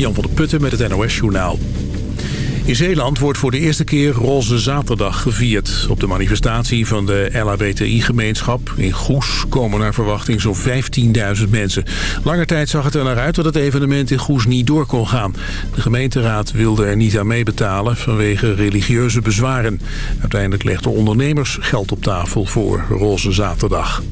Jan van der Putten met het NOS Journaal. In Zeeland wordt voor de eerste keer Roze Zaterdag gevierd. Op de manifestatie van de LHBTI-gemeenschap in Goes komen naar verwachting zo'n 15.000 mensen. Lange tijd zag het er naar uit dat het evenement in Goes niet door kon gaan. De gemeenteraad wilde er niet aan meebetalen vanwege religieuze bezwaren. Uiteindelijk legden ondernemers geld op tafel voor Roze Zaterdag.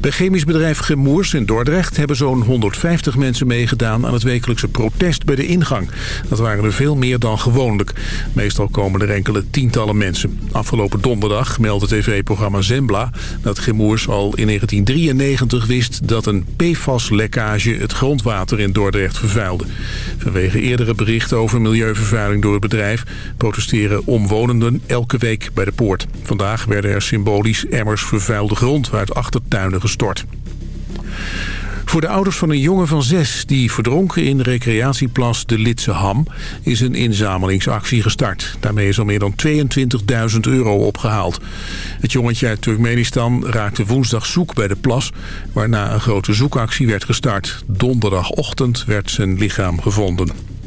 Bij chemisch bedrijf Gemoers in Dordrecht hebben zo'n 150 mensen meegedaan aan het wekelijkse protest bij de ingang. Dat waren er veel meer dan gewoonlijk. Meestal komen er enkele tientallen mensen. Afgelopen donderdag meldde tv-programma Zembla dat Gemoers al in 1993 wist dat een PFAS-lekkage het grondwater in Dordrecht vervuilde. Vanwege eerdere berichten over milieuvervuiling door het bedrijf protesteren omwonenden elke week bij de poort. Vandaag werden er symbolisch emmers vervuilde grond uit achtertuinen Voor de ouders van een jongen van zes die verdronken in recreatieplas de Litse Ham is een inzamelingsactie gestart. Daarmee is al meer dan 22.000 euro opgehaald. Het jongetje uit Turkmenistan raakte woensdag zoek bij de plas, waarna een grote zoekactie werd gestart. Donderdagochtend werd zijn lichaam gevonden.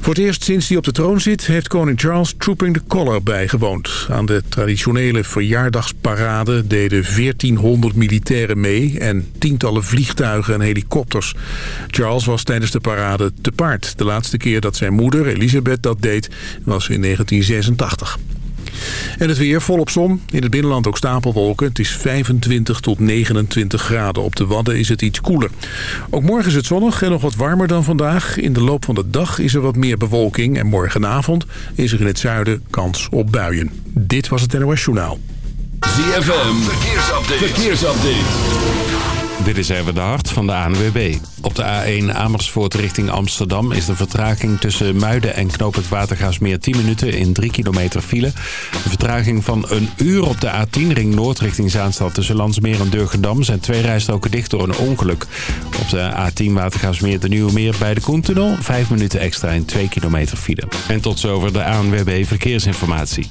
Voor het eerst sinds hij op de troon zit... heeft koning Charles Trooping the Color bijgewoond. Aan de traditionele verjaardagsparade deden 1400 militairen mee... en tientallen vliegtuigen en helikopters. Charles was tijdens de parade te paard. De laatste keer dat zijn moeder, Elisabeth, dat deed... was in 1986. En het weer volop zon. In het binnenland ook stapelwolken. Het is 25 tot 29 graden. Op de Wadden is het iets koeler. Ook morgen is het zonnig en nog wat warmer dan vandaag. In de loop van de dag is er wat meer bewolking. En morgenavond is er in het zuiden kans op buien. Dit was het NOS Journaal. ZFM. Verkeersupdate. Verkeersupdate. Dit is even de hart van de ANWB. Op de A1 Amersfoort richting Amsterdam is de vertraging tussen Muiden en Knoop het Watergaasmeer 10 minuten in 3 kilometer file. De vertraging van een uur op de A10 ring Noord richting Zaanstad tussen Landsmeer en Durgendam zijn twee rijstroken dicht door een ongeluk. Op de A10 Watergaasmeer de Nieuwe Meer bij de Koentunnel 5 minuten extra in 2 kilometer file. En tot zover de ANWB Verkeersinformatie.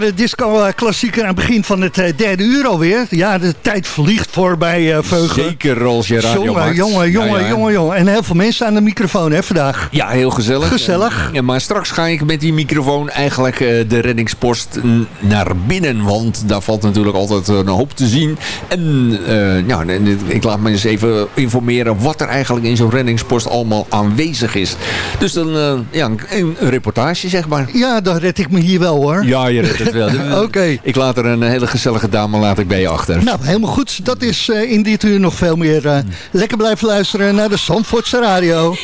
Lekkere disco-klassieker aan het begin van het derde uur alweer. Ja, de tijd vliegt voorbij, uh, Veugel. Zeker als je radio jongen, jongen, jongen, jongen, jongen. En heel veel mensen aan de microfoon hè, vandaag. Ja, heel gezellig. Gezellig. Ja, maar straks ga ik met die microfoon eigenlijk de reddingspost naar binnen. Want daar valt natuurlijk altijd een hoop te zien. En ja, ik laat me eens even informeren wat er eigenlijk in zo'n reddingspost allemaal aanwezig is. Dus dan, ja, een, een reportage zeg maar. Ja, dan red ik me hier wel hoor. Ja, je redt het wel. Oké. Ik laat er een hele gezellige dame laat ik bij je achter. Nou, helemaal goed. Dat is uh, in dit uur nog veel meer. Uh, lekker blijven luisteren naar de Zandvoortse Radio.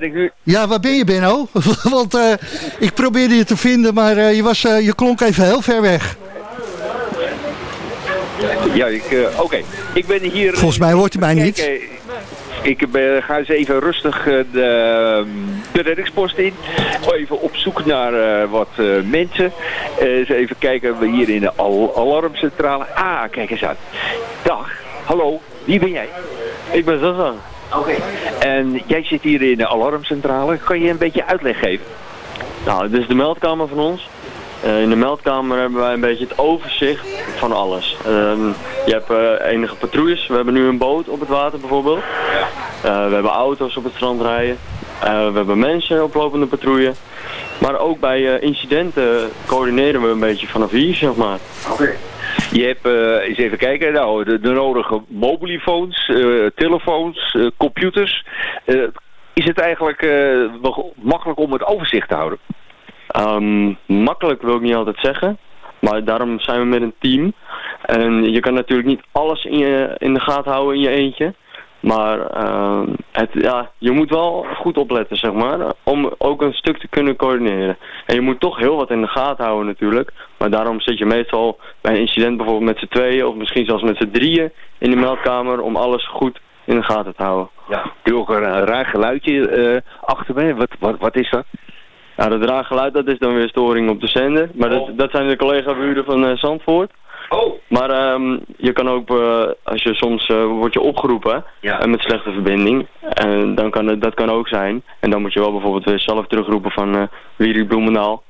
Ben ik nu... Ja, waar ben je, Benno? Want uh, ik probeerde je te vinden, maar je, was, je klonk even heel ver weg. Ja, ik, eh, oké. Ik ben hier... Volgens mij hoort hij mij niet. Kijk, eh, ik ben, ga eens even rustig eh, de, de reddingspost in. Even op zoek naar eh, wat eh, mensen. Eh, eens even kijken we hier in de al alarmcentrale. Ah, kijk eens uit. Dag, hallo, wie ben jij? Ik ben Zazan. Oké. En jij zit hier in de alarmcentrale. Kan je een beetje uitleg geven? Nou, dit is de meldkamer van ons. Eh, in de meldkamer hebben wij een beetje het overzicht van alles. Ehm, je hebt eh, enige patrouilles. We hebben nu een boot op het water bijvoorbeeld. Eh, we hebben auto's op het strand rijden. We hebben mensen op lopende patrouille. Maar ook bij incidenten coördineren we een beetje vanaf hier, zeg maar. Oké. Je hebt, eh, eens even kijken, nou, de, nodige mobielefoons, eh, telefoons, eh, computers. Is het eigenlijk makkelijk om het overzicht te houden? Ehm, makkelijk wil ik niet altijd zeggen. Maar daarom zijn we met een team. En je kan natuurlijk niet alles in, je, in de gaten houden in je eentje. Maar ehm, het, ja, je moet wel goed opletten, zeg maar. Om ook een stuk te kunnen coördineren. En je moet toch heel wat in de gaten houden natuurlijk. Maar daarom zit je meestal bij een incident bijvoorbeeld met z'n tweeën... of misschien zelfs met z'n drieën in de meldkamer... om alles goed in de gaten te houden. Ja. Ik ook een raar geluidje eh, achter me. Wat, wat, wat is dat? Ja, dat raar geluid dat is dan weer storing op de zender. Maar dat, dat zijn de collega-buren van eh, Zandvoort. Oh. Maar ehm, je kan ook, eh, als je soms uh, wordt je opgeroepen Ja. en met slechte verbinding, en dan kan het, dat kan ook zijn. En dan moet je wel bijvoorbeeld weer zelf terugroepen van uh, Wierie Bloemendaal.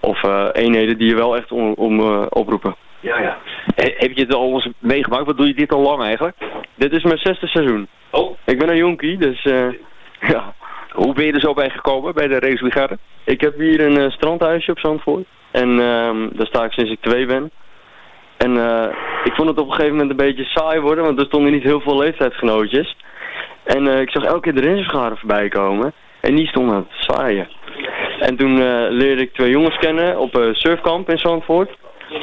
Of eh, eenheden die je wel echt om, om eh, oproepen. Ja, ja. He- heb je het al eens meegemaakt? Wat doe je dit al lang eigenlijk? Dit is mijn zesde seizoen. Oh. Ik ben een jonkie, dus eh, ja. Hoe ben je er zo bij gekomen, bij de racebrigade? Ik heb hier een eh, strandhuisje op Zandvoort. En ehm, daar sta ik sinds ik twee ben. En eh, ik vond het op een gegeven moment een beetje saai worden, want er stonden niet heel veel leeftijdsgenootjes. En eh, ik zag elke keer de renserschade voorbij komen. En die stonden aan het zwaaien. En toen eh, leerde ik twee jongens kennen op surfkamp in Zandvoort.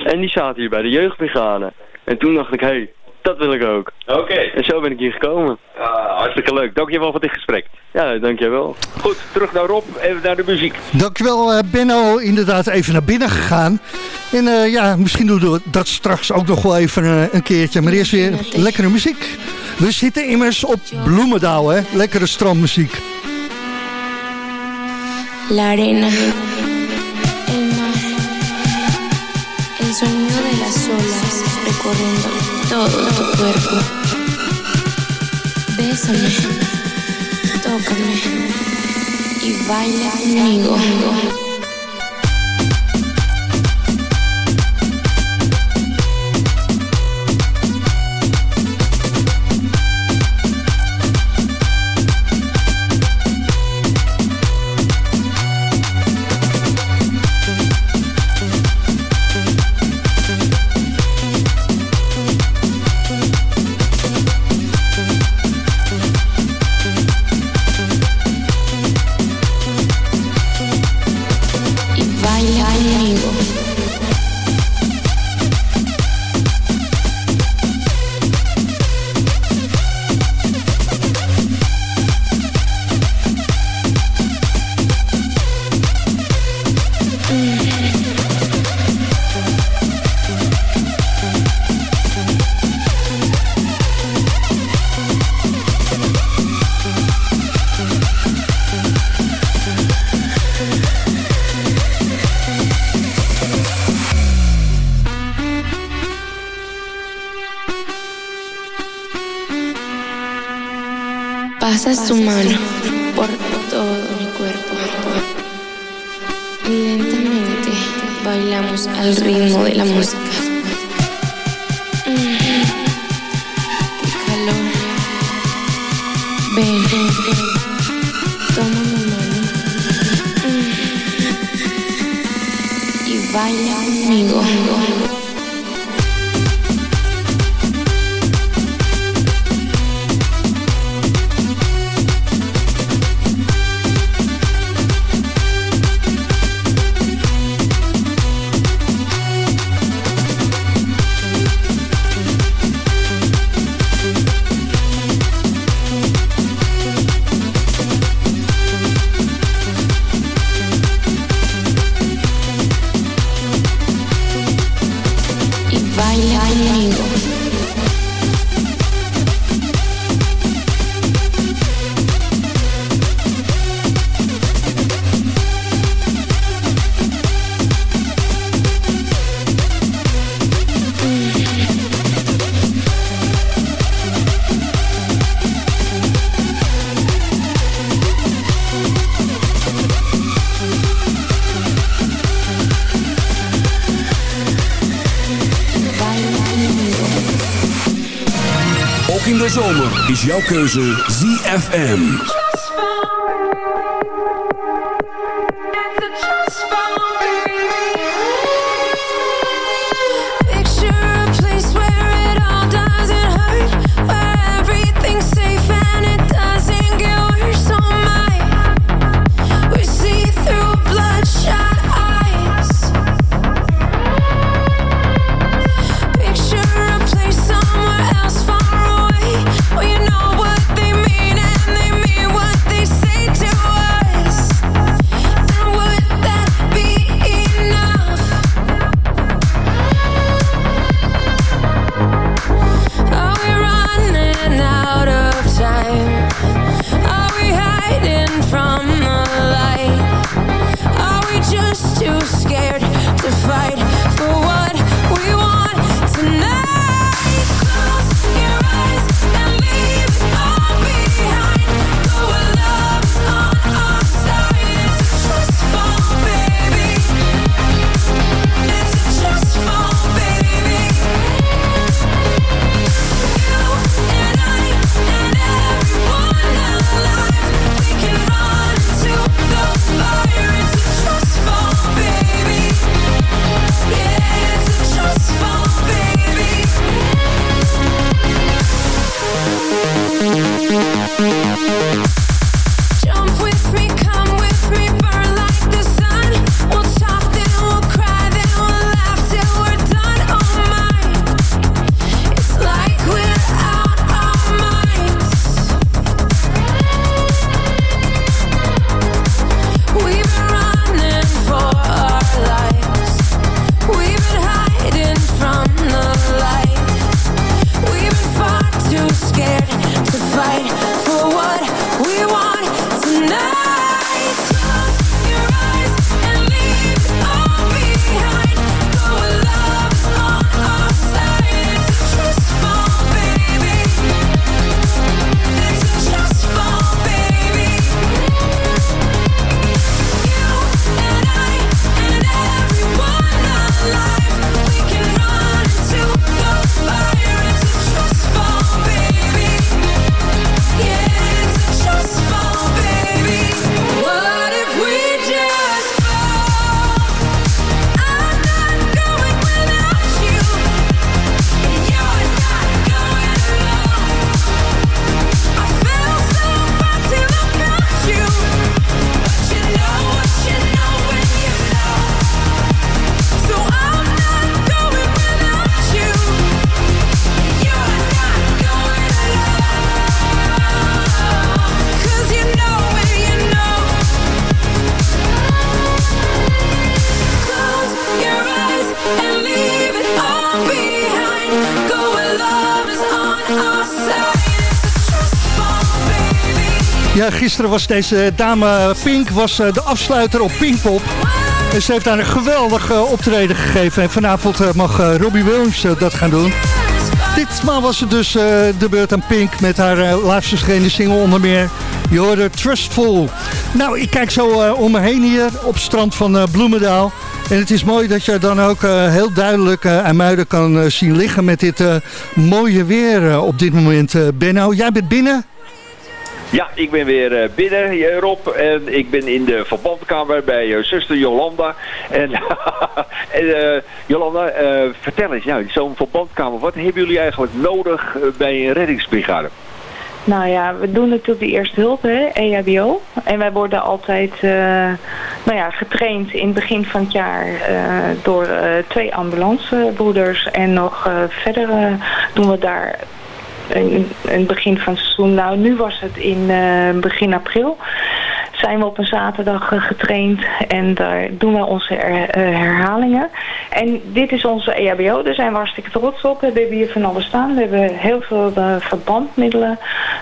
En die zaten hier bij de jeugdbrigade. En toen dacht ik, hé, hey, dat wil ik ook. Oké. En zo ben ik hier gekomen. Ah, hartstikke leuk. Dankjewel voor dit gesprek. Ja, dankjewel. Goed, terug naar Rob en naar de muziek. Dankjewel eh, Benno, inderdaad even naar binnen gegaan. En eh, ja, misschien doen we dat straks ook nog wel even eh, een keertje. Maar eerst weer lekkere muziek. We zitten immers op Bloemendaal, hè. Lekkere strandmuziek. La arena, recorriendo todo tu cuerpo. Bésame, tócame y baila conmigo. Pasas tu mano por todo mi cuerpo. Y lentamente bailamos al ritmo de la música. Mm. Qué calor. Ven, ven, ven. Toma mi mano. Mm. Y baila conmigo. Jouw keuze ZFM. Gisteren was deze dame Pink was eh, de afsluiter op Pinkpop. En ze heeft daar een geweldig eh, optreden gegeven. En vanavond eh, mag Robbie Williams dat gaan doen. Ditmaal was het dus de beurt aan Pink met haar uh, laatst verschenen single onder meer. Je Trustful. Nou, ik kijk zo om me heen hier op het strand van Bloemendaal. En het is mooi dat je dan ook heel duidelijk aan Muiden kan zien liggen met dit mooie weer op dit moment. Benno, jij bent binnen? Ja, ik ben weer uh, binnen, Rob. En ik ben in de verbandkamer bij uh, zuster Jolanda. En, en Jolanda, vertel eens, nou, zo'n verbandkamer, wat hebben jullie eigenlijk nodig bij een reddingsbrigade? Nou ja, we doen natuurlijk de eerste hulp, hè, EHBO. En wij worden altijd nou ja, getraind in het begin van het jaar door twee ambulancebroeders. En nog verder doen we daar in, het begin van het seizoen. Nou, nu was het in begin april. Zijn we op een zaterdag getraind en daar doen we onze herhalingen. En dit is onze EHBO, daar zijn we hartstikke trots op. We hebben hier van alles staan. We hebben heel veel verbandmiddelen.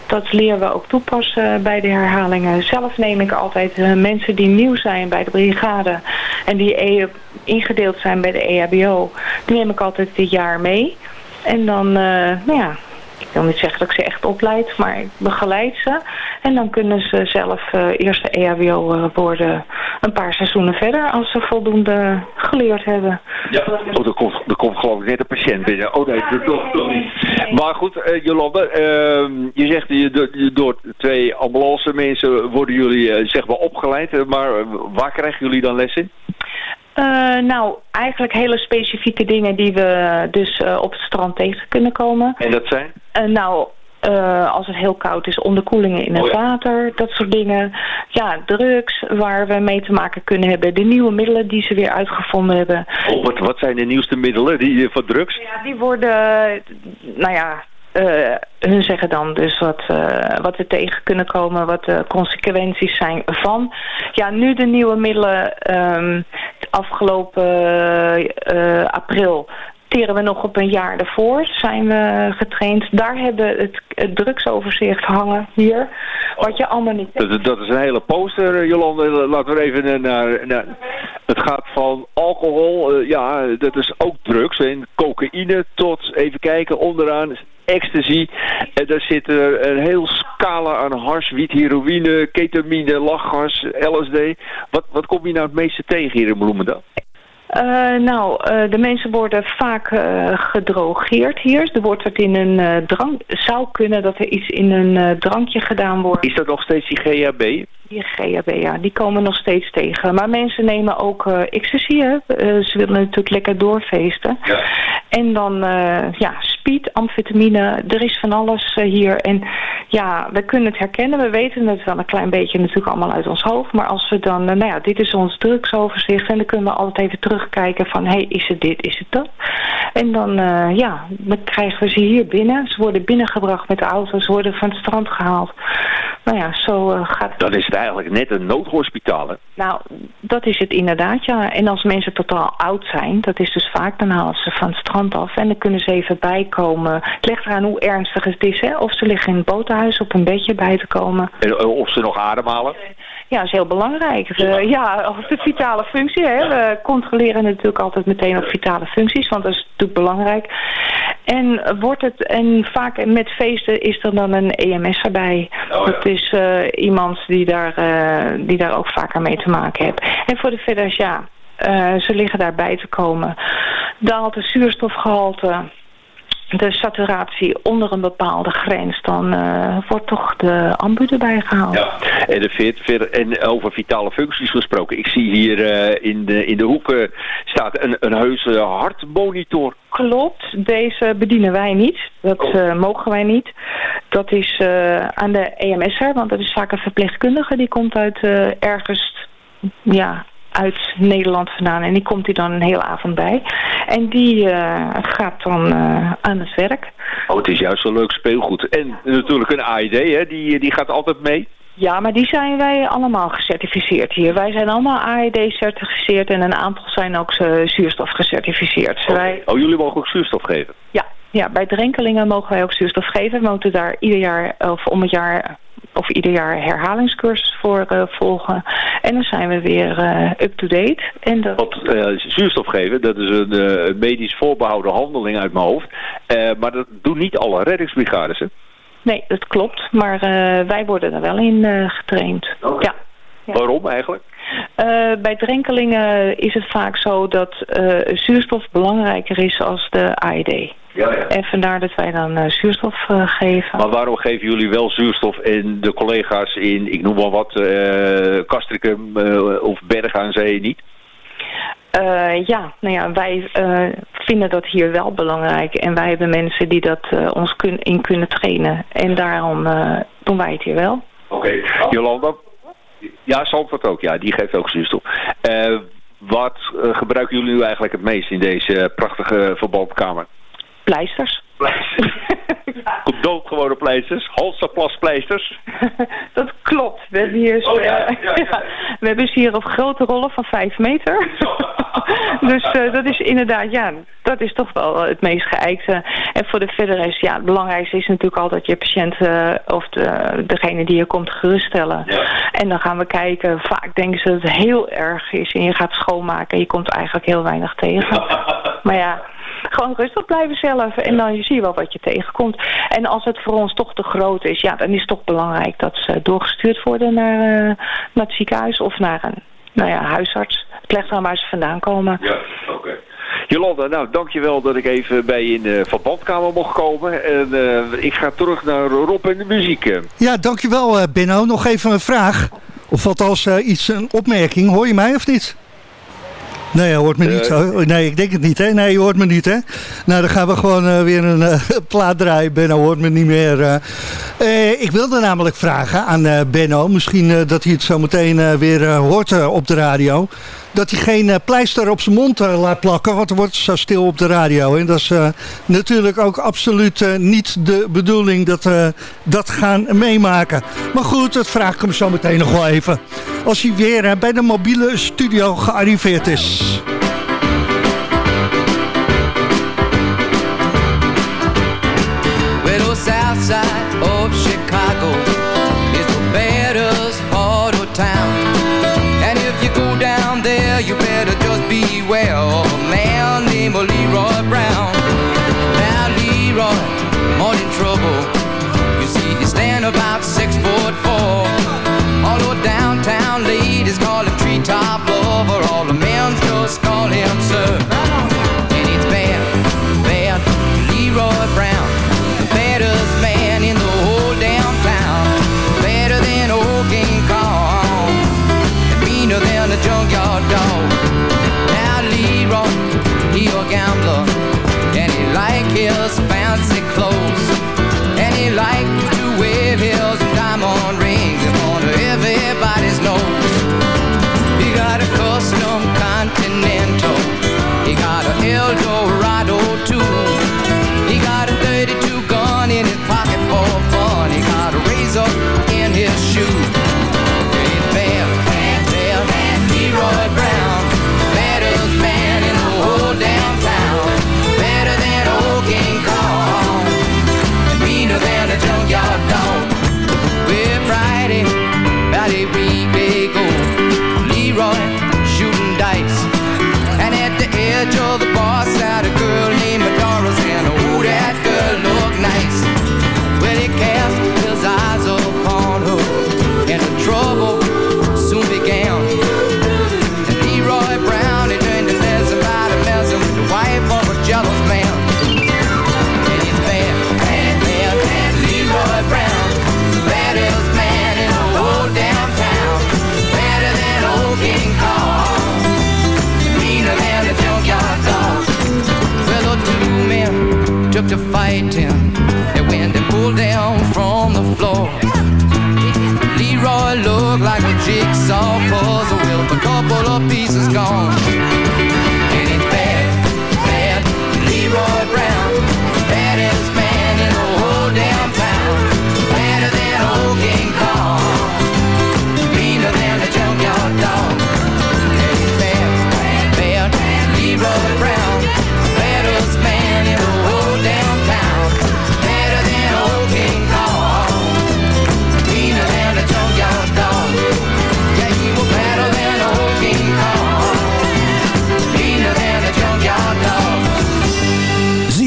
Dat leren we ook toepassen bij de herhalingen. Zelf neem ik altijd mensen die nieuw zijn bij de brigade en die ingedeeld zijn bij de EHBO. Die neem ik altijd dit jaar mee. En dan, nou ja, ik wil niet zeggen dat ik ze echt opleid, maar ik begeleid ze. En dan kunnen ze zelf uh, eerste EHBO uh, worden een paar seizoenen verder als ze voldoende geleerd hebben. Ja. Oh, er komt, er komt geloof ik net een patiënt binnen. Oh nee, dat toch, toch niet. Maar goed, Jolande, ehm, je zegt je, door- twee ambulance mensen worden jullie eh, zeg maar opgeleid. Maar waar krijgen jullie dan les in? Eh, nou, eigenlijk hele specifieke dingen die we dus eh, op het strand tegen kunnen komen. En dat zijn? Eh, nou, als het heel koud is, onderkoelingen in het Oh ja. water, dat soort dingen. Ja, drugs waar we mee te maken kunnen hebben. De nieuwe middelen die ze weer uitgevonden hebben. Oh, wat, wat zijn de nieuwste middelen die, voor drugs? Ja, die worden, nou ja, eh, hun zeggen dan dus wat, eh, wat we tegen kunnen komen, wat de consequenties zijn van. Ja, nu de nieuwe middelen, ehm, afgelopen eh, april teren we nog op een jaar daarvoor, zijn we getraind. Daar hebben het, het drugsoverzicht hangen hier, wat je allemaal niet Dat, dat is een hele poster, Jolande. Laten we even naar... naar het gaat van alcohol, eh, ja, dat is ook drugs. En cocaïne tot, even kijken, onderaan ecstasy. En daar zit er een heel scala aan hars, wiet, heroïne, ketamine, lachgas, LSD. Wat, wat kom je nou het meeste tegen hier in Bloemendaal? Eh, nou, eh, de mensen worden vaak gedrogeerd hier. Er wordt het in een drank. Het zou kunnen dat er iets in een drankje gedaan wordt. Is dat nog steeds die GHB? Die GHB, ja, die komen nog steeds tegen. Maar mensen nemen ook eh ecstasy, hè. Ze willen natuurlijk lekker doorfeesten. En dan, eh, ja, speed, amfetamine, er is van alles eh, hier. En ja, we kunnen het herkennen. We weten het wel een klein beetje natuurlijk allemaal uit ons hoofd. Maar als we dan, eh, nou ja, dit is ons drugsoverzicht. En dan kunnen we altijd even terugkijken van, hé, hey, is het dit, is het dat? En dan, ja, dan krijgen we ze hier binnen. Ze worden binnengebracht met de auto. Ze worden van het strand gehaald. Nou ja, zo gaat het. Dan is het eigenlijk net een noodhospitaal, hè? Nou, dat is het inderdaad, ja. En als mensen totaal oud zijn, dat is dus vaak, dan halen ze van het strand af en dan kunnen ze even bijkomen. Het ligt eraan hoe ernstig het is, hè. Of ze liggen in het botenhuis op een bedje bij te komen. En eh, of ze nog ademhalen? Ja, dat is heel belangrijk. Eh, ja, of de vitale functie, hè. We controleren natuurlijk altijd meteen op vitale functies, want dat is natuurlijk belangrijk. En wordt het, en vaak met feesten is er dan een EMS erbij. Dat is eh, iemand die daar, eh, die daar ook vaker mee te maken heeft. En voor de verder, ja, ze liggen daarbij te komen. Daalt de zuurstofgehalte, de saturatie onder een bepaalde grens, dan eh, wordt toch de ambu erbij gehaald. Ja. En, de over vitale functies gesproken. Ik zie hier eh, in, de, in de hoek staat een, een heuse hartmonitor. Klopt, deze bedienen wij niet. Dat eh, mogen wij niet. Dat is aan de EMS'er, want dat is vaak een verpleegkundige. Die komt uit ergens, ja, uit Nederland vandaan. En die komt hier dan een hele avond bij. En die eh, gaat dan eh, aan het werk. Oh, het is juist een leuk speelgoed. En natuurlijk een AED, hè? Die, die gaat altijd mee. Ja, maar die zijn wij allemaal gecertificeerd hier. Wij zijn allemaal AED-certificeerd en een aantal zijn ook eh, zuurstof gecertificeerd. Wij, Oh, jullie mogen ook zuurstof geven. ja, ja, bij drenkelingen mogen wij ook zuurstof geven. We moeten daar ieder jaar of om het jaar of ieder jaar herhalingscursus voor eh, volgen. En dan zijn we weer eh, up-to-date. En dat, eh, zuurstof geven, dat is een medisch voorbehouden handeling uit mijn hoofd. Maar dat doen niet alle reddingsbrigades, hè? nee, dat klopt. Maar wij worden er wel in getraind. Ja. Ja. Waarom eigenlijk? Bij drenkelingen is het vaak zo dat zuurstof belangrijker is als de AED. Ja, ja. En vandaar dat wij dan eh, zuurstof eh, geven. Maar waarom geven jullie wel zuurstof en de collega's in, ik noem maar wat, Castricum eh, of Bergen aan Zee niet? Ja, nou ja, wij vinden dat hier wel belangrijk. En wij hebben mensen die dat ons kun in kunnen trainen. En daarom doen wij het hier wel. Oké. Jolanda? Ja, Zandvoort ook. Ja, die geeft ook zuurstof. Wat gebruiken jullie nu eigenlijk het meest in deze prachtige verbandkamer? Pleisters. Komt doodgewone pleisters, Halsterplaspleisters. dat klopt. We hebben hier, Oh ja, eh, ja, ja. we hebben ze hier op grote rollen van 5 meter. dus eh, dat is inderdaad, ja, dat is toch wel het meest geëikte. En voor de verdere is, ja, het belangrijkste is natuurlijk altijd je patiënt eh, of de, degene die je komt geruststellen. En dan gaan we kijken, vaak denken ze dat het heel erg is en je gaat schoonmaken en je komt eigenlijk heel weinig tegen. maar ja, gewoon rustig blijven zelf. En dan zie je wel wat je tegenkomt. En als het voor ons toch te groot is, ja, dan is het toch belangrijk dat ze doorgestuurd worden naar, eh, naar het ziekenhuis of naar een nou ja, huisarts. Het ligt waar ze vandaan komen. Ja, oké. Jolanda, nou dankjewel dat ik even bij in de verbandkamer mocht komen. En eh, ik ga terug naar Rob en de muziek. Eh. Ja, dankjewel Benno. Nog even een vraag. Of wat als iets, een opmerking. Hoor je mij of niet? Nee, je hoort me niet. zo. nee, ik denk het niet, hè? Nee, je hoort me niet, hè? Nou, dan gaan we gewoon eh, weer een eh, plaat draaien. Benno hoort me niet meer. ik wilde namelijk vragen aan Benno. Misschien dat hij het zo meteen weer hoort op de radio dat hij geen eh, pleister op zijn mond eh, laat plakken. Want er wordt zo stil op de radio. En dat is eh, natuurlijk ook absoluut niet de bedoeling dat we dat gaan meemaken. Maar goed, dat vraag ik hem zo meteen nog wel even. Als hij weer bij de mobiele studio gearriveerd is. waiting. And when they pulled down from the floor, Leroy looked like a jigsaw puzzle with a couple of pieces gone.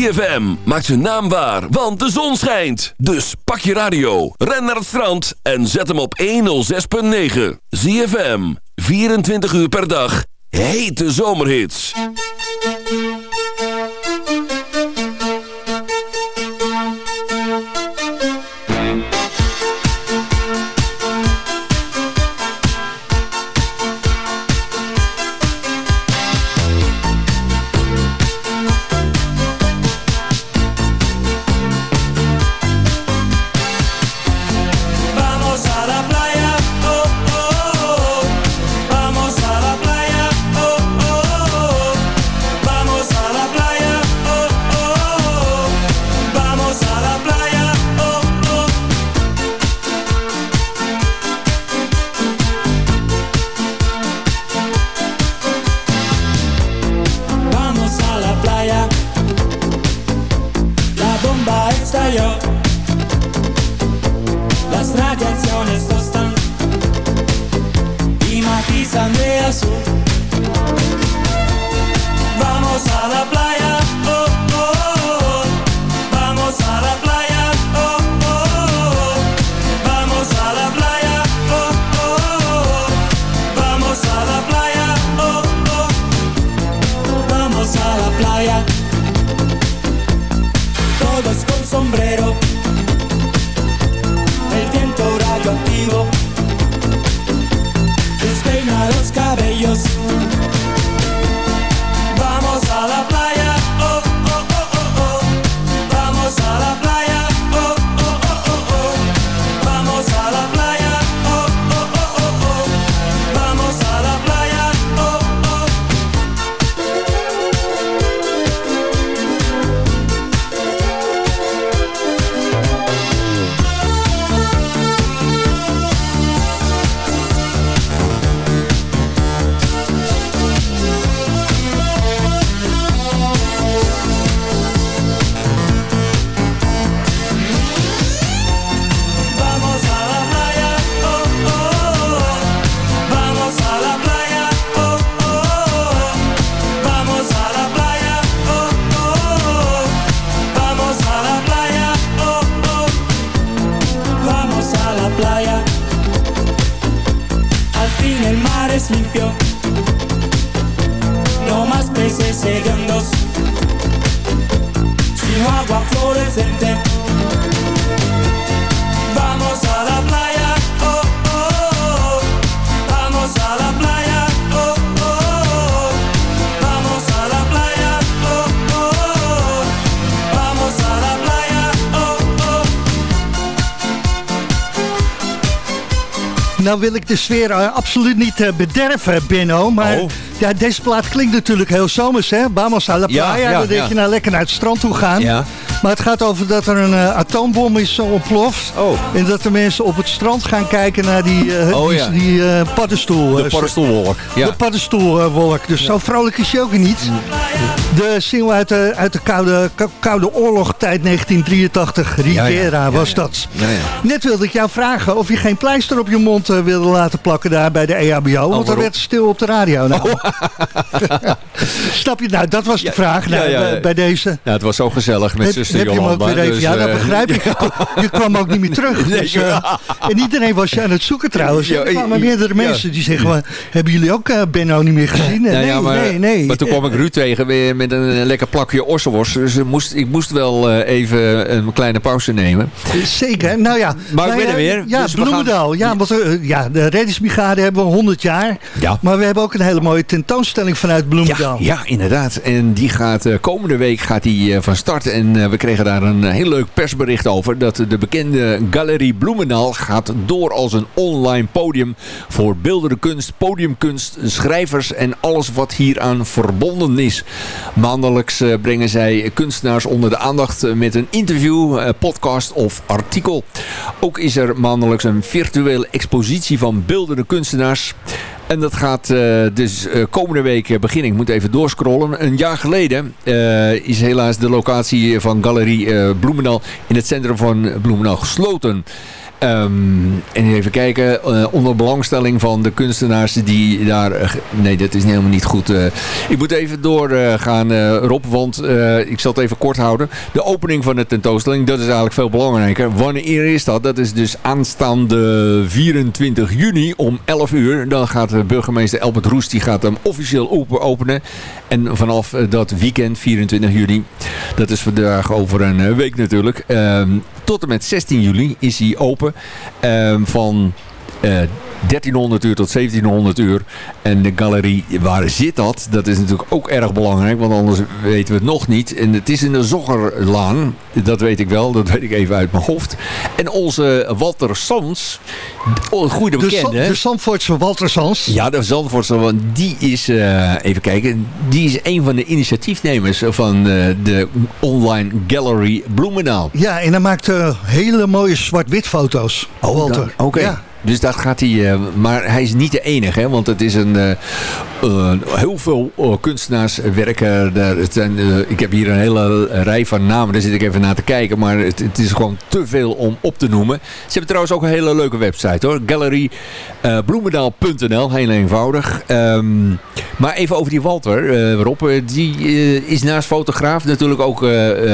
ZFM. Maak zijn naam waar, want de zon schijnt. Dus pak je radio, ren naar het strand en zet hem op 106.9. ZFM, 24 uur per dag, hete zomerhits. Nou wil ik de sfeer eh, absoluut niet eh, bederven, Benno. Maar Oh. ja, deze plaat klinkt natuurlijk heel zomers, hè? Vamos a la playa. ja, dan denk ja. je nou lekker naar het strand toe gaan. Maar het gaat over dat er een eh, atoombom is ontploft. Oh. En dat de mensen op het strand gaan kijken naar die, Oh, die, die paddenstoel. De paddenstoelwolk. De paddenstoelwolk. Dus zo vrolijk is je ook niet. De single uit de, uit de koude, kou- koude oorlogtijd 1983. Riviera Ja, ja. Ja, was dat. Ja. Net wilde ik jou vragen of je geen pleister op je mond eh, wilde laten plakken daar bij de EHBO. want er? Oh. werd stil op de radio. Nou. Snap je? Nou, dat was de vraag nou. Bij, bij deze. Ja, het was zo gezellig met Heb, zuster heb je hem ook weer even? dus, ja, dat eh, begrijp ik. Je kwam ook niet meer terug. Dus, eh. En iedereen was je aan het zoeken trouwens. Er kwamen meerdere mensen die zeggen... hebben jullie ook eh, Benno niet meer gezien? Nee, maar, nee, nee. Maar toen kwam ik Ruud tegen weer met een lekker plakje ossenworst. Dus ik moest, ik moest wel even een kleine pauze nemen. Zeker. Nou ja. Maar ik ben er weer, Ja, dus Bloemendaal. Ja, want ja, de reddingsbrigade hebben we 100 jaar. Ja. Maar we hebben ook een hele mooie tentoonstelling vanuit Bloemendaal. Ja, ja, inderdaad. En die gaat eh, komende week gaat die, eh, van start. En eh, we kregen daar een heel leuk persbericht over. Dat de bekende Galerie Bloemendaal gaat door als een online podium voor beeldende kunst, podiumkunst, schrijvers en alles wat hieraan verbonden is. Maandelijks brengen zij kunstenaars onder de aandacht met een interview, podcast of artikel. Ook is er maandelijks een virtuele expositie van beeldende kunstenaars. En dat gaat eh, dus eh, komende week eh, beginnen. Ik moet even doorscrollen. Een jaar geleden is helaas de locatie van Galerie Bloemendaal in het centrum van Bloemendaal gesloten. Ehm, en even kijken, eh, onder belangstelling van de kunstenaars die daar... eh, nee, dat is helemaal niet goed. eh. ik moet even doorgaan, gaan, Rob, want ik zal het even kort houden. De opening van de tentoonstelling, dat is eigenlijk veel belangrijker. Wanneer is dat? Dat is dus aanstaande 24 juni om 11 uur. Dan gaat de burgemeester Elbert Roest die gaat hem officieel open openen. En vanaf eh, dat weekend, 24 juni, dat is vandaag over een eh, week natuurlijk, ehm, tot en met 16 juli is hij open. ehm, van eh, 1300 uur tot 1700 uur. En de galerie, waar zit dat? Dat is natuurlijk ook erg belangrijk, want anders weten we het nog niet. En het is in de Zoggerlaan, dat weet ik wel, dat weet ik even uit mijn hoofd. En onze Walter Sans, een goede de, bekende. Hè? de Zandvoortse Walter Sans. Ja, de Zandvoortse, want die is, eh, even kijken, die is een van de initiatiefnemers van eh, de online gallery Bloemendaal. Ja, en hij maakt eh, hele mooie zwart-wit foto's. Walter. dan- Oké. Ja. Dus dat gaat hij. eh, maar hij is niet de enige, hè, want het is een. eh, heel veel eh, kunstenaars werken. Daar, het zijn, ik heb hier een hele rij van namen, daar zit ik even naar te kijken. Maar het, het is gewoon te veel om op te noemen. Ze hebben trouwens ook een hele leuke website hoor. Gallery eh, bloemendaal.nl, heel eenvoudig. Ehm, maar even over die Walter, Rob. die is naast fotograaf natuurlijk ook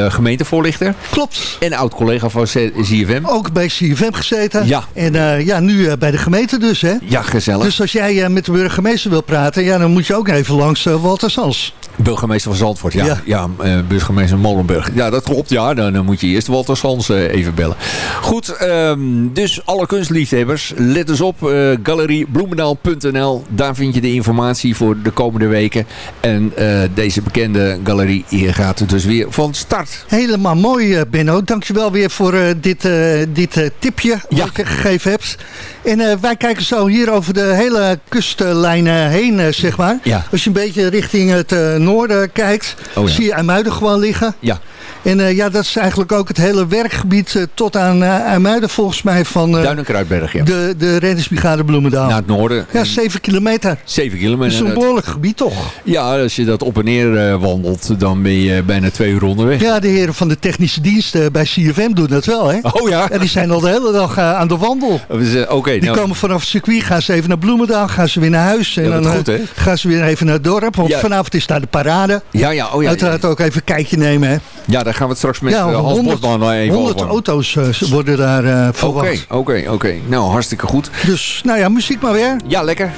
gemeentevoorlichter. Klopt. En oud-collega van ZFM. Ook bij CFM gezeten. Ja. En ja, nu nu eh, bij de gemeente dus, hè? Ja, gezellig. Dus als jij eh, met de burgemeester wil praten, ja, dan moet je ook even langs eh, Walter Sans. Burgemeester van Zandvoort, ja. Ja. Ja, burgemeester Molenburg. Ja, dat klopt. Ja, dan, dan moet je eerst Walter Sans even bellen. Goed, ehm, dus alle kunstliefhebbers, let eens op. eh galeriebloemendaal.nl. Daar vind je de informatie voor de komende weken. En deze bekende galerie hier gaat het dus weer van start. Helemaal mooi, Benno. Dankjewel weer voor dit, dit tipje Ja. wat je gegeven hebt. En eh, wij kijken zo hier over de hele kustlijnen heen, eh, zeg maar. Ja. Als je een beetje richting het eh, noorden kijkt, Oh ja. zie je IJmuiden gewoon liggen. Ja, En eh, ja, dat is eigenlijk ook het hele werkgebied eh, tot aan uh, IJmuiden volgens mij van Duin en Kruidberg, ja. de, de reddingsbrigade Bloemendaal. Naar het noorden. ja, 7 kilometer. 7 Dat kilometer. is een behoorlijk gebied toch? Ja, als je dat op en neer wandelt, dan ben je bijna twee uur onderweg. Ja, de heren van de technische dienst bij CFM doen dat wel, hè? Oh ja? Ja, die zijn al de hele dag aan de wandel. Dus, eh, Oké, Die nou, komen vanaf het circuit, gaan ze even naar Bloemendaal, gaan ze weer naar huis. En Ja, dan goed, gaan ze weer even naar het dorp. Want Ja. vanavond is daar de parade. ja, ja, oh ja. Uiteraard ook even een kijkje nemen. Hè. Ja, daar gaan we het straks met ja, eh, Hans 100, Bosman even 100 over. auto's eh, worden daar Oké, verwacht. oké, oké. Nou, hartstikke goed. Dus, nou ja, muziek maar weer. Ja, lekker.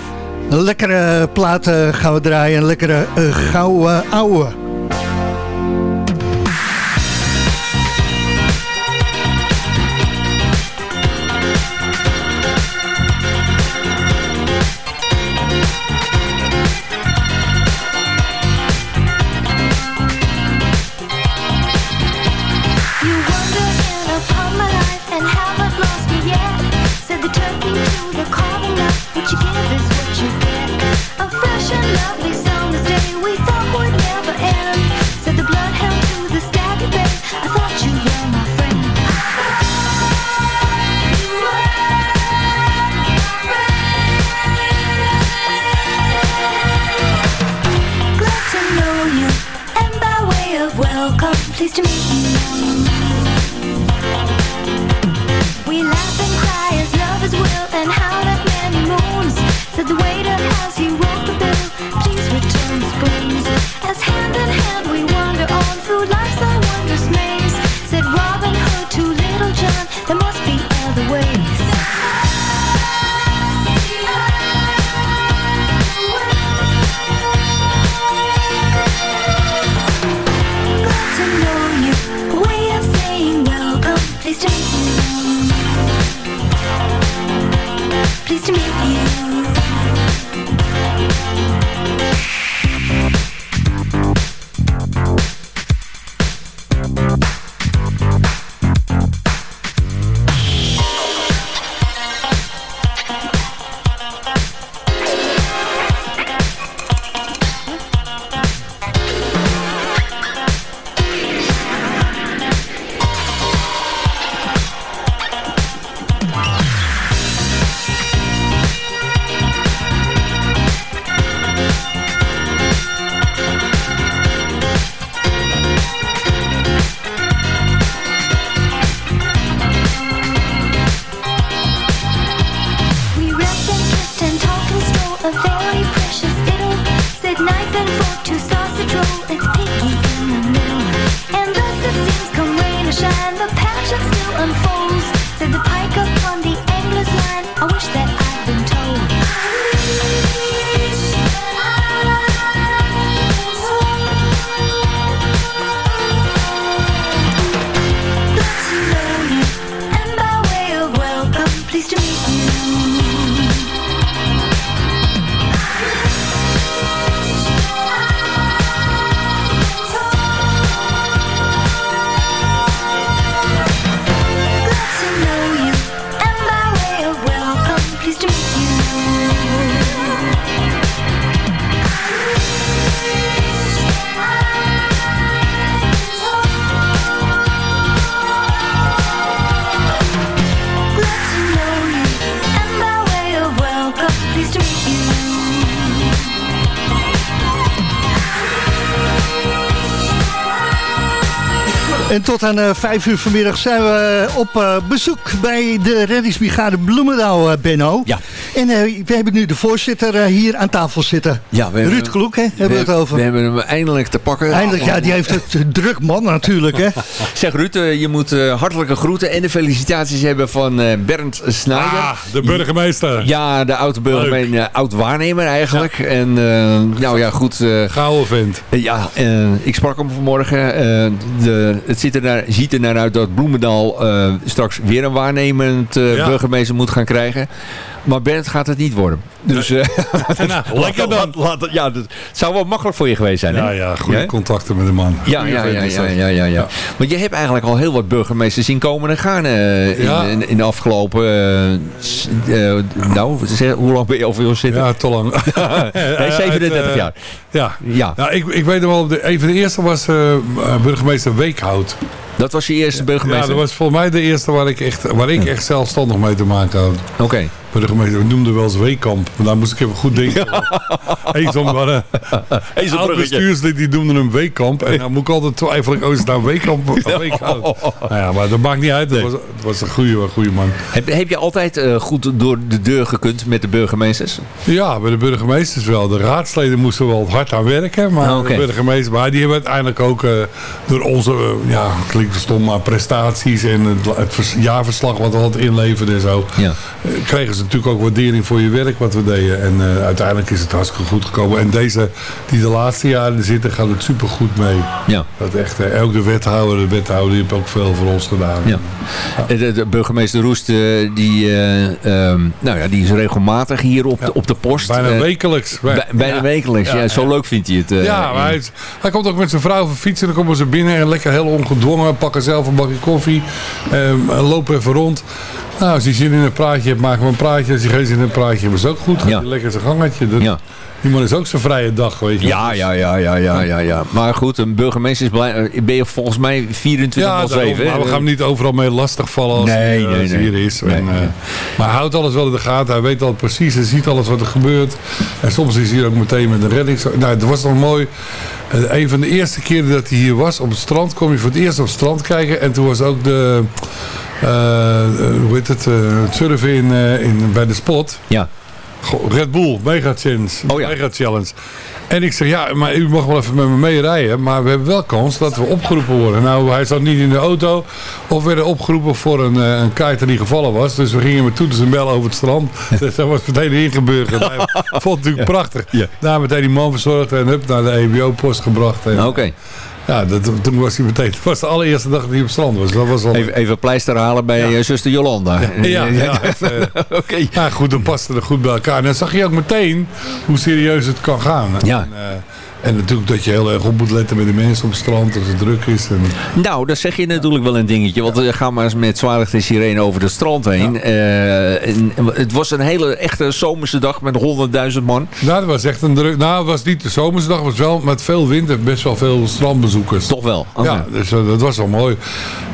Een lekkere plaat eh, gaan we draaien. Een lekkere eh, gouden ouwe. Pleased to meet you. Aan eh, vijf uur vanmiddag zijn we eh, op eh, bezoek bij de reddingsbrigade Bloemendaal, Benno. Ja. En eh, we hebben nu de voorzitter eh, hier aan tafel zitten. Ja, we hebben- Ruud Kloek, hè, hebben we het over. We hebben hem eindelijk te pakken. Eindelijk, ja, die heeft het druk man natuurlijk, hè. Zeg Ruud, eh, je moet hartelijke groeten en de felicitaties hebben van eh, Bernd Snijder. Ah, de burgemeester. Ja, de oude burgemeester, eh, oud waarnemer eigenlijk. En eh, nou ja, goed. eh, Gouden vent. eh, ja, eh, ik sprak hem vanmorgen. Eh, de, het ziet er, naar, ziet er naar uit dat Bloemendaal eh, straks weer een waarnemend eh, Ja. burgemeester moet gaan krijgen. Maar Bernd gaat het niet worden. Dus eh, Nou, lekker dan. laat- laat- ja, dat, zou wel makkelijk voor je geweest zijn. Ja, Hè? ja, goede Ja? contacten met de man. Ja, ja, ja, ja, ja, ja, ja. Want je hebt eigenlijk al heel wat burgemeesters zien komen en gaan eh, in, Ja. in, in de afgelopen... eh, nou, zeg, hoe lang ben je over zitten? Ja, te lang. nee, 37 Eh, jaar. Ja. Ja, ja ik, ik weet nog wel, de, een van de eerste was burgemeester Weekhout. dat was je eerste Ja, burgemeester? dat was volgens mij de eerste waar ik echt, waar ik echt zelfstandig mee te maken had. Oké. Burgemeester, we noemden wel eens Weekamp. Maar daar moest ik even goed denken. Eens om maar een oud bestuurslid die noemde hem Weekamp. En dan moet ik altijd twijfelen, oh is het nou Weekamp Weekhout? Nou ja, maar dat maakt niet uit. Het was, het was een goede, goede man. Heb, heb je altijd eh, goed door de deur gekund met de burgemeesters? Ja, bij de burgemeesters wel. De raadsleden moesten wel hard aan werken. Maar Ah, de burgemeesters, maar die hebben uiteindelijk ook eh, door onze, eh, ja, klinkt stom, maar prestaties en het, het vers- jaarverslag wat we hadden inleverden en zo. Ja. eh, kregen ze natuurlijk ook waardering voor je werk wat we deden. En eh, uiteindelijk is het hartstikke goed gekomen. En deze, die de laatste jaren zitten, gaat het super goed mee. Ja. Dat echt, eh, ook de wethouder, de wethouder, die heeft ook veel voor ons gedaan. Ja. De, de burgemeester Roest, eh, die, eh, ehm, nou ja, die is regelmatig hier op, de, op de post. Bijna wekelijks. bij- bijna Ja. wekelijks. Ja, zo leuk vindt hij het. Ja, maar hij, komt ook met zijn vrouw van fietsen. Dan komen ze binnen en lekker heel ongedwongen. Pakken zelf een bakje koffie. en lopen even rond. Nou, als hij zin in een praatje hebt, maken we een praatje. Als hij geen zin in een praatje hebt, is ook goed. Ja. lekker zijn gangetje. Dat, Ja. Die man is ook zijn vrije dag, weet je. Ja, ja, ja, ja, ja, ja, ja. Maar goed, een burgemeester is blij. eh, Ben je volgens mij 24 Ja, mal daarom, 7. maar we gaan hem niet overal mee lastigvallen als, Nee, hij, eh, nee, als hij nee. hier is. Nee, En, eh. Maar hij houdt alles wel in de gaten. Hij weet altijd precies. Hij ziet alles wat er gebeurt. En soms is hij hier ook meteen met een reddings... Nou, het was nog mooi. Eh, een van de eerste keren dat hij hier was op het strand... kom je voor het eerst op het strand kijken. En toen was ook de... eh, eh, hoe heet het? eh, het surfen in, in, bij de spot. Ja. Red Bull, Mega Challenge. Oh ja. Mega Challenge. En ik zeg, ja, maar u mag wel even met me meerijden. Maar we hebben wel kans dat we opgeroepen worden. Nou, hij zat niet in de auto. Of werden opgeroepen voor een, een die gevallen was. Dus we gingen met toeters en bellen over het strand. dus dat was meteen ingeburgerd. Hij vond het natuurlijk prachtig. Ja. Daar meteen die man verzorgd en hup, naar de EBO-post gebracht. En, Oké. Ja, dat, toen was hij meteen. Het was de allereerste dag dat hij op strand was. Dat was wel... Even, even pleister halen bij eh, zuster Jolanda. Ja, ja, Oké. Ja, goed, dan paste het goed bij elkaar. En dan zag je ook meteen hoe serieus het kan gaan. Ja. En, eh, en natuurlijk dat je heel erg op moet letten met de mensen op het strand als het druk is. En, Nou, dan zeg je natuurlijk wel een dingetje. Want we gaan maar eens met zwaarlicht en sirene over het strand heen. Eh, en het was een hele echte zomerse dag met 100.000 man. nou, dat was echt een druk. Nou, het was niet de zomersdag, het was wel met veel wind en best wel veel strandbezoekers. Toch wel. Ja, dus eh, dat was wel mooi.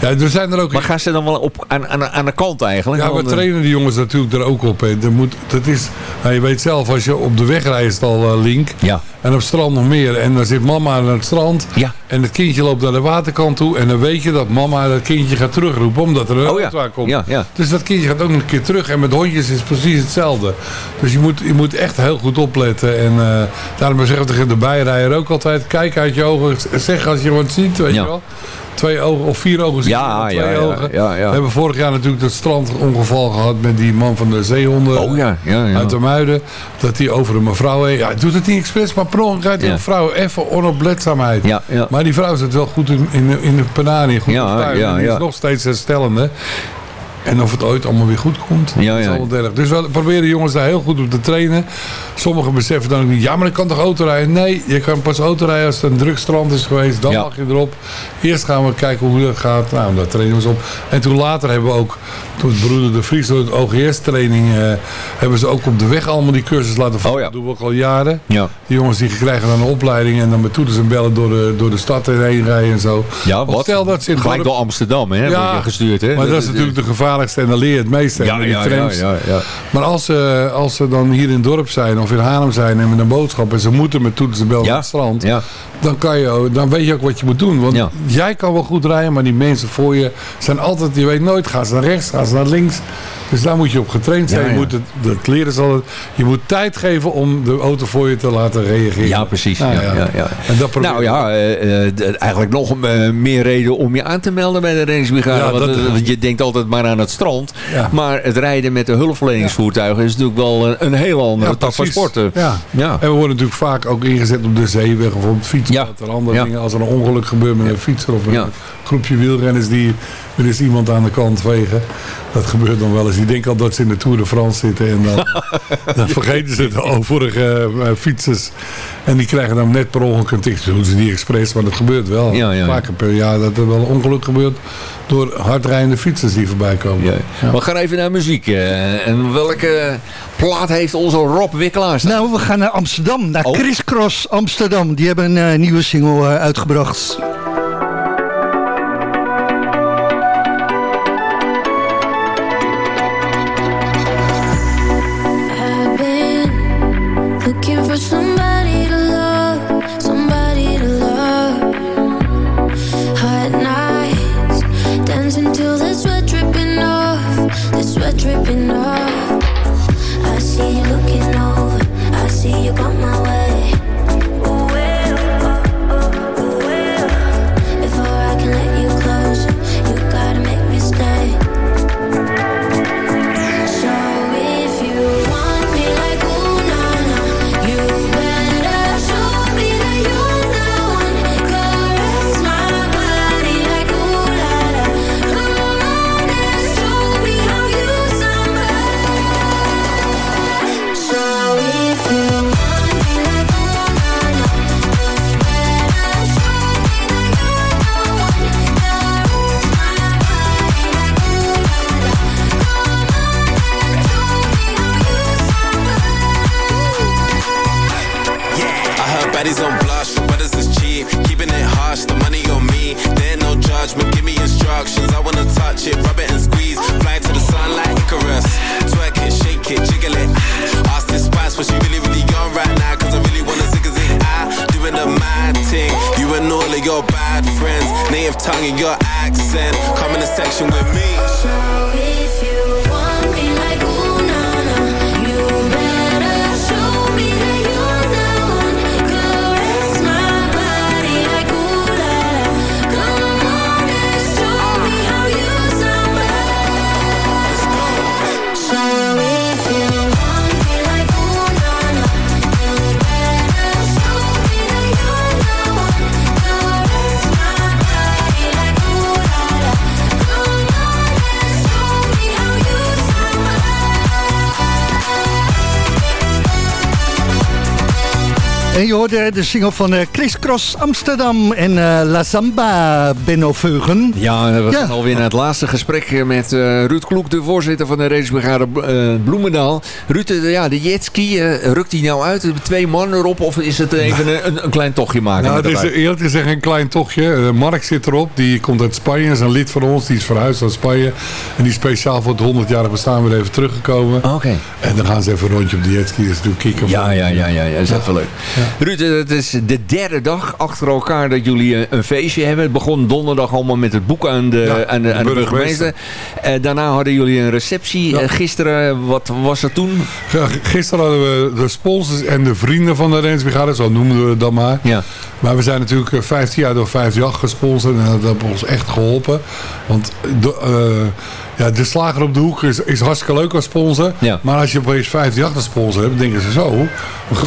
Ja, er zijn er ook. Maar gaan ze dan wel op, aan, aan, aan de kant eigenlijk? Ja, we eh, trainen die jongens natuurlijk er ook op. En er moet, dat is, nou, je weet zelf, als je op de weg het al eh, link. Ja. En op strand nog meer. En dan zit mama aan het strand. Ja. En het kindje loopt naar de waterkant toe. En dan weet je dat mama dat kindje gaat terugroepen. Omdat er een Oh ja. ja. Dus dat kindje gaat ook een keer terug. En met hondjes is het precies hetzelfde. Dus je moet, je moet echt heel goed opletten. En eh daarom zeggen we tegen de bijrijder ook altijd. Kijk uit je ogen. Zeg als je wat ziet. Weet je wel. Twee ogen of vier ogen zien. Ja, twee ja, ogen. ja, ja. We hebben vorig jaar natuurlijk dat strandongeval gehad met die man van de zeehonden Oh ja, ja, ja. uit de Muiden. Dat hij over een mevrouw heen. Ja, hij doet het niet expres, maar per ongeluk rijdt die Ja. mevrouw even onopletzaamheid. Ja. Maar die vrouw zit wel goed in, in, in de panani. Goed Ja, die is nog steeds herstellende. En of het ooit allemaal weer goed komt, Ja, dat is ja. allemaal derg. Dus we proberen jongens daar heel goed op te trainen. Sommigen beseffen dan ook niet, ja maar ik kan toch auto rijden? Nee, je kan pas auto rijden als het een druk strand is geweest. Dan mag je erop. Eerst gaan we kijken hoe dat gaat. Nou, daar trainen we ze op. En toen later hebben we ook, toen het broeder de Vries door het OGS-training, eh, hebben ze ook op de weg allemaal die cursus laten volgen. Oh ja. Dat doen we ook al jaren. Ja. Die jongens die krijgen dan een opleiding en dan met toeters en bellen door de, door de stad heen rijden en zo. Ja, wat? Stel dat ze in Gelijk door Amsterdam, hè? Ja, je gestuurd, hè? maar dat is natuurlijk de gevaarlijkste en dan leer je het meeste. Ja, En ja, ja, trams. ja, ja. Maar als ze, als ze dan hier in het dorp zijn of in Haarlem zijn en met een boodschap en ze moeten met toetsenbel Ja. naar het strand, Ja. dan, kan je, dan weet je ook wat je moet doen. Want jij kan wel goed rijden, maar die mensen voor je zijn altijd, je weet nooit, gaan ze naar rechts, gaan naar links. Dus daar moet je op getraind zijn. Ja, ja. Je moet het, leren zal het, je moet tijd geven om de auto voor je te laten reageren. Ja, precies. Nou, ja, ja. En dat probeer- Nou ja, eh, eh, eigenlijk nog eh, meer reden om je aan te melden bij de reddingsbrigade. Want, dat- want je denkt altijd maar aan het strand. Maar het rijden met de hulpverleningsvoertuigen is natuurlijk wel een, een heel andere tak van sporten. Ja. Ja. En we worden natuurlijk vaak ook ingezet op de zeeweg of op het fietspad Ja. en andere dingen. Als er een ongeluk gebeurt met een fietser of een groepje wielrenners die er is iemand aan de kant vegen. Dat gebeurt dan wel eens. Die denken al dat ze in de Tour de France zitten en dan, dan vergeten ze de overige eh, fietsers. En die krijgen dan net per ongeluk een ticket. Dat doen ze niet expres, maar dat gebeurt wel. Ja. Vaker per jaar dat er wel een ongeluk gebeurt door hardrijdende fietsers die voorbij komen. Ja. We gaan even naar muziek. eh, en welke plaat heeft onze Rob klaarstaan? Nou, we gaan naar Amsterdam, naar Oh. Crisscross Amsterdam. Die hebben een eh, nieuwe single eh, uitgebracht. Je hoorde de single van eh, Chris Cross Amsterdam en eh, La Zamba Benno Veugen. Ja, we Ja. gaan alweer naar het laatste gesprek eh, met eh, Ruud Kloek, de voorzitter van de reddingsbrigade eh, Bloemendaal. Ruud, ja, de jetski, eh, rukt die nou uit? Twee man erop of is het even een, een, een klein tochtje maken? Nou, het is eerlijk gezegd een klein tochtje. Mark zit erop, die komt uit Spanje. is een lid van ons, die is verhuisd uit Spanje. En die is speciaal voor het 100-jarig bestaan weer even teruggekomen. Oké. En dan gaan ze even een rondje op de jetski. Dat is natuurlijk kicken. Ja, van- ja, ja, ja, ja, dat is even leuk. Ruud, het is de derde dag achter elkaar dat jullie eh, een feestje hebben. Het begon donderdag allemaal met het boek aan de, Ja, aan de, de aan de burgemeester. burgemeester. Eh, daarna hadden jullie een receptie. Ja. Eh, gisteren, wat was er toen? Gisteren hadden we de sponsors en de vrienden van de Rensbrigade, zo noemen we het dan maar. Ja. Maar we zijn natuurlijk eh, 15 jaar door 538 gesponsord en dat heeft ons echt geholpen. Want de, ja, de slager op de hoek is, is hartstikke leuk als sponsor. Ja. Maar als je opeens 538 als sponsor hebt, denken ze zo,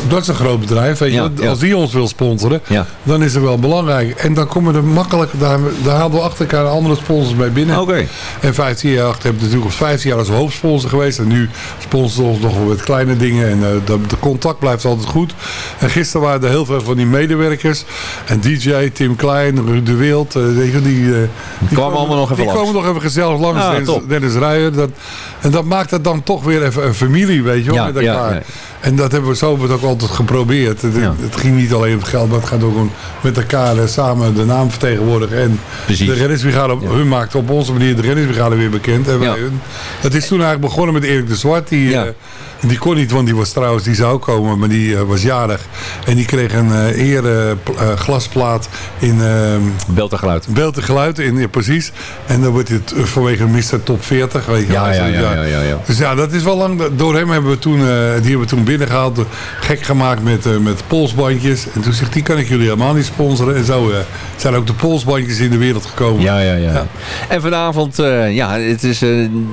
dat is een groot bedrijf. Weet je, Ja, ja. Als die ons wil sponsoren, Ja. dan is het wel belangrijk. En dan komen er makkelijk, daar, daar halen we achter elkaar andere sponsors bij binnen. Oké. En 15 jaar achter hebben we natuurlijk al 15 jaar als hoofdsponsor geweest. En nu sponsoren ons nog wel met kleine dingen. En eh, de, de contact blijft altijd goed. En gisteren waren er heel veel van die medewerkers. En DJ, Tim Klein, Ruud de Wild. je, die, eh, die kwamen allemaal nog even Die langs. komen nog even gezellig langs. Ah, Dennis, Ruijer. Dat, en dat maakt het dan toch weer even een familie, weet je wel, Ja, met elkaar. ja. En dat hebben we zo ook altijd geprobeerd. Het, het ging niet alleen om het geld, maar het gaat ook om met elkaar eh, samen de naam vertegenwoordigen. En Precies. de op, hun maakte op onze manier de reddingsbrigade weer bekend. En wij hun. Het is toen eigenlijk begonnen met Erik de Zwart. Die, eh, die kon niet, want die was trouwens, die zou komen, maar die eh, was jarig. En die kreeg een eh ere eh, glasplaat in... Beltegeluid. Beltegeluid, in, ja, precies. En dan wordt het eh, vanwege Mr. Top 40. Weet je Ja, wel. ja, Dus, ja, ja, ja, ja. Dus ja, dat is wel lang. Door hem hebben we toen, die hebben we toen binnengehaald. eh, Gek gemaakt met, met polsbandjes. En toen zegt die kan ik jullie helemaal niet sponsoren. En zo zijn ook de polsbandjes in de wereld gekomen. Ja, ja, ja. En vanavond, ja, het is,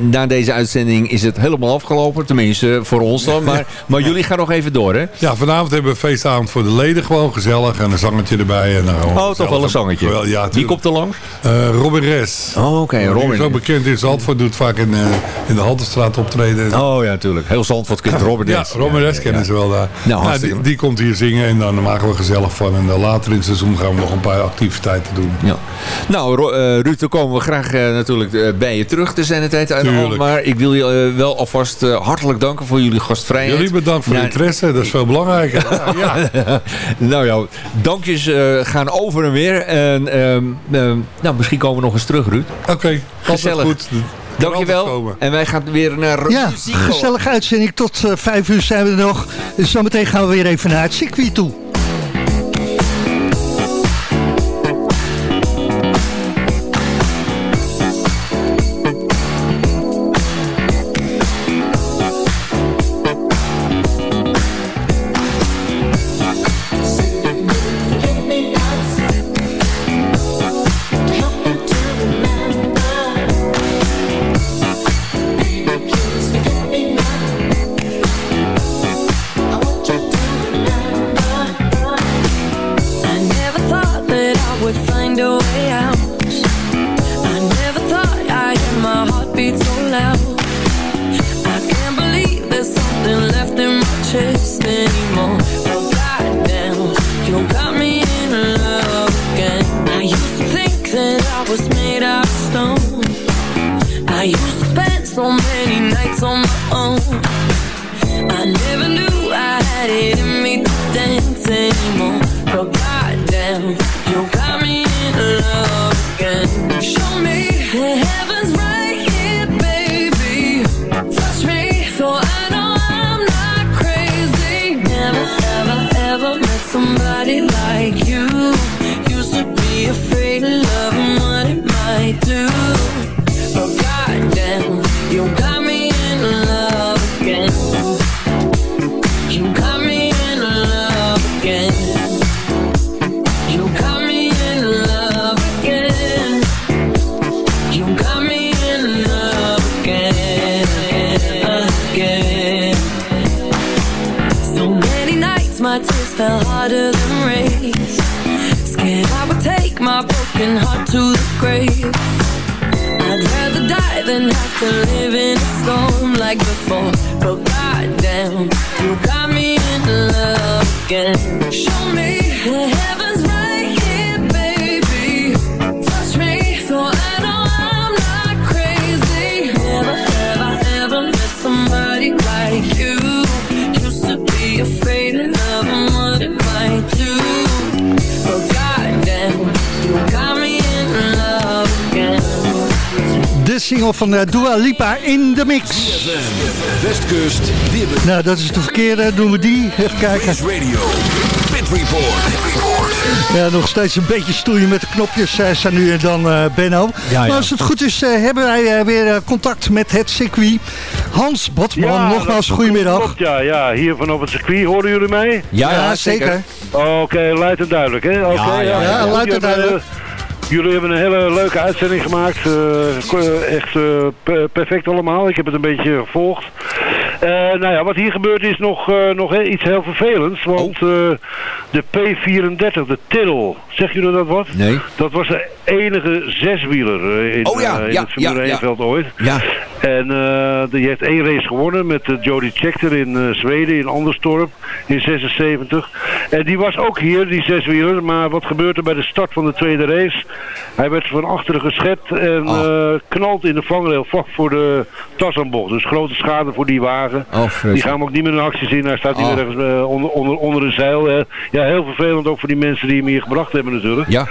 na deze uitzending is het helemaal afgelopen. Tenminste, voor ons dan. Maar, maar jullie gaan nog even door, hè? Ja, vanavond hebben we feestavond voor de leden gewoon gezellig. En een zangetje erbij. En, gewoon Oh, toch wel een zangetje. Wel, ja, Wie komt er langs? Eh, Robin Res. Oh, oké, Die Robin. is ook bekend in Zandvoort. Doet vaak in, eh, in de Haltestraat optreden. Oh ja, natuurlijk. Heel Zandvoort kent Robin Ja, Ness. Robin Res kennen ze wel daar. Nou, Nou, die, die komt hier zingen en dan maken we gezellig van. En dan later in het seizoen gaan we nog een paar activiteiten doen. Ja. Nou, eh, Ruud, dan komen we graag natuurlijk bij je terug de zendetijd uit Tuurlijk. Maar ik wil je wel alvast hartelijk danken voor jullie gastvrijheid. Jullie bedankt voor de Nou, interesse, dat is veel belangrijker. Ja, nou ja, dankjes eh, gaan over en weer. En ehm, ehm, nou, misschien komen we nog eens terug, Ruud. Oké, Gezellig. goed. Dankjewel. En wij gaan weer naar Ja, muziek. gezellige uitzending. Tot eh, vijf uur zijn we er nog. Dus zometeen gaan we weer even naar het circuit toe. Single van eh, Dua Lipa in de mix. Westkust. Nou, dat is de verkeerde. Doen we die. Even kijken. Radio, Pit Report. Ja, nog steeds een beetje stoeien met de knopjes eh, zijn nu en dan, eh, Benno. Ja, ja. Maar als het goed is, eh, hebben wij eh, weer contact met het circuit. Hans Botman, nogmaals, goedemiddag. Klopt, ja, ja, hier vanaf het circuit. Horen jullie mij? Ja, ja, Ja, zeker. zeker. Oké, luid en duidelijk, hè? Oké, Ja, ja, luid en duidelijk. Jullie hebben een hele leuke uitzending gemaakt. eh, echt eh, pe- perfect allemaal. Ik heb het een beetje gevolgd. Eh, nou ja, wat hier gebeurt is nog, nog iets heel vervelends. Want Oh. de P34, de Till, zeg jullie dat wat? Nee. Dat was de enige zeswieler eh, in, Oh ja, eh, in ja, het Formule ja, 1 ja. veld ooit. Ja. En eh, die heeft één race gewonnen met Jody Scheckter in Zweden, in Anderstorp, in 76. En die was ook hier, die zeswieler. Maar wat gebeurt er bij de start van de tweede race? Hij werd van achteren geschept en Oh. knalt in de vangrail vlak voor de Tassanbocht. Dus grote schade voor die wagen. Oh, die gaan we ook niet meer in actie zien. Hij staat hier Oh. ergens onder, onder, onder een zeil. ja, heel vervelend ook voor die mensen die hem hier gebracht hebben natuurlijk. Ja.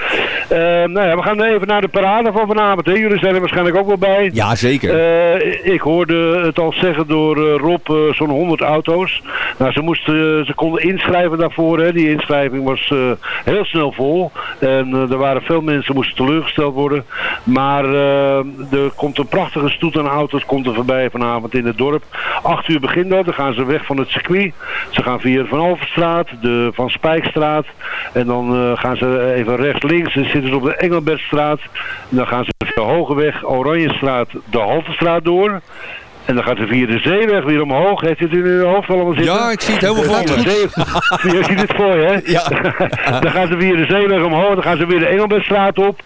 Eh, nou ja, we gaan even naar de parade van vanavond. Hè. Jullie zijn er waarschijnlijk ook wel bij. Ja, zeker. Eh, ik hoorde het al zeggen door eh, Rob, eh, zo'n 100 auto's. Nou, ze, moesten, ze konden inschrijven daarvoor. Hè. Die inschrijving was heel snel vol. En er waren veel mensen moesten teleurgesteld worden. Maar er komt een prachtige stoet aan auto's komt er voorbij vanavond in het dorp. Acht uur begint dat. Dan gaan ze weg van het circuit. Ze gaan via de Van Alverstraat, de Van Spijkstraat. En dan gaan ze even rechts-links. Dan zitten ze op de Engelbertstraat. En dan gaan ze via Hogeweg, Oranjestraat, de Haltestraat door. En dan gaat ze via de zeeweg weer omhoog. Heeft het in uw hoofd allemaal zitten? Ja, ik zie het helemaal de zee- Je ziet het voor je, hè? Ja. dan gaan ze via de zeeweg omhoog. Dan gaan ze weer de Engelbertstraat op.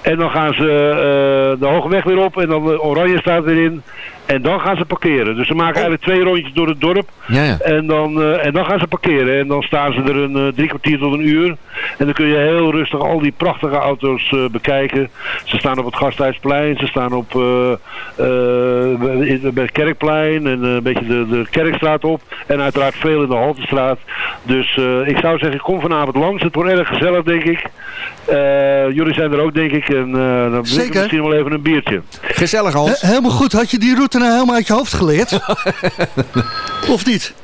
En dan gaan ze eh, de Hogeweg weer op. En dan de Oranjestraat weer in. En dan gaan ze parkeren. Dus ze maken eigenlijk twee rondjes door het dorp. Ja, ja. En dan, eh, en dan gaan ze parkeren. En dan staan ze er een eh, drie kwartier tot een uur. En dan kun je heel rustig al die prachtige auto's bekijken. Ze staan op het Gasthuisplein. Ze staan op bij het Kerkplein. En een beetje de, de Kerkstraat op. En uiteraard veel in de Haltestraat. Dus ik zou zeggen, kom vanavond langs. Het wordt erg gezellig, denk ik. Eh, jullie zijn er ook, denk ik. En eh, dan Zeker. misschien wel even een biertje. Gezellig, Hans. He- helemaal goed. Had je die route nou helemaal uit je hoofd geleerd? of niet?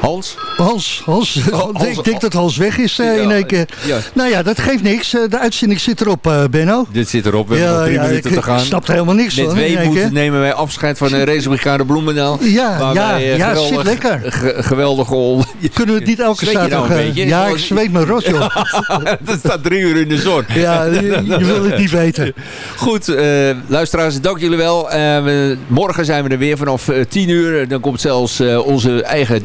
Hans? Hans, Hans, Hans- ik denk dat Hans weg is eh, Ja, in één keer. ja. Nou ja, dat geeft niks. Eh, de uitzending zit erop, eh, Benno. Dit zit erop. We hebben nog drie minuten te gaan. Ik snap er helemaal niks Met van. keer. nemen wij afscheid van de racebrigade Bloemendaal. Ja, ja, wij, ja, geweldig- zit lekker. ge- geweldige rol. Kunnen we het niet elke nou zaterdag... een beetje? ja, ik zweet me rot, joh. Dat staat drie uur in de zon. Ja, je, je wil het niet weten. Goed, luisteraars, dank jullie wel. We- morgen zijn we er weer vanaf 10 uur. Dan komt zelfs onze eigen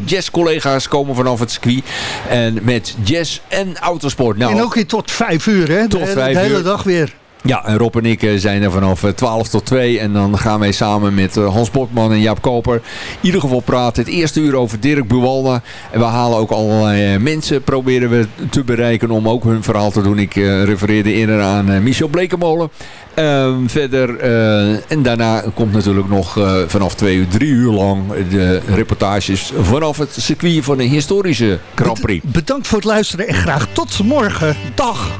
jazz-collega's komen vanaf het circuit. En met jazz en autosport. Nou, en ook weer tot vijf uur, hè? Tot de, vijf de hele uur. dag weer. Ja, en Rob en ik eh, zijn er vanaf eh, 12 tot 2. En dan gaan wij samen met eh, Hans Botman en Jaap Koper in ieder geval praten. Het eerste uur over Dirk Buwalda. En we halen ook allerlei eh, mensen, proberen we te bereiken om ook hun verhaal te doen. Ik eh, refereerde eerder aan eh, Michel Blekemolen. Ehm, verder, eh, en daarna komt natuurlijk nog eh, vanaf twee uur, drie uur lang de reportages vanaf het circuit van de historische Grand Prix. Bedankt voor het luisteren en graag tot morgen. Dag.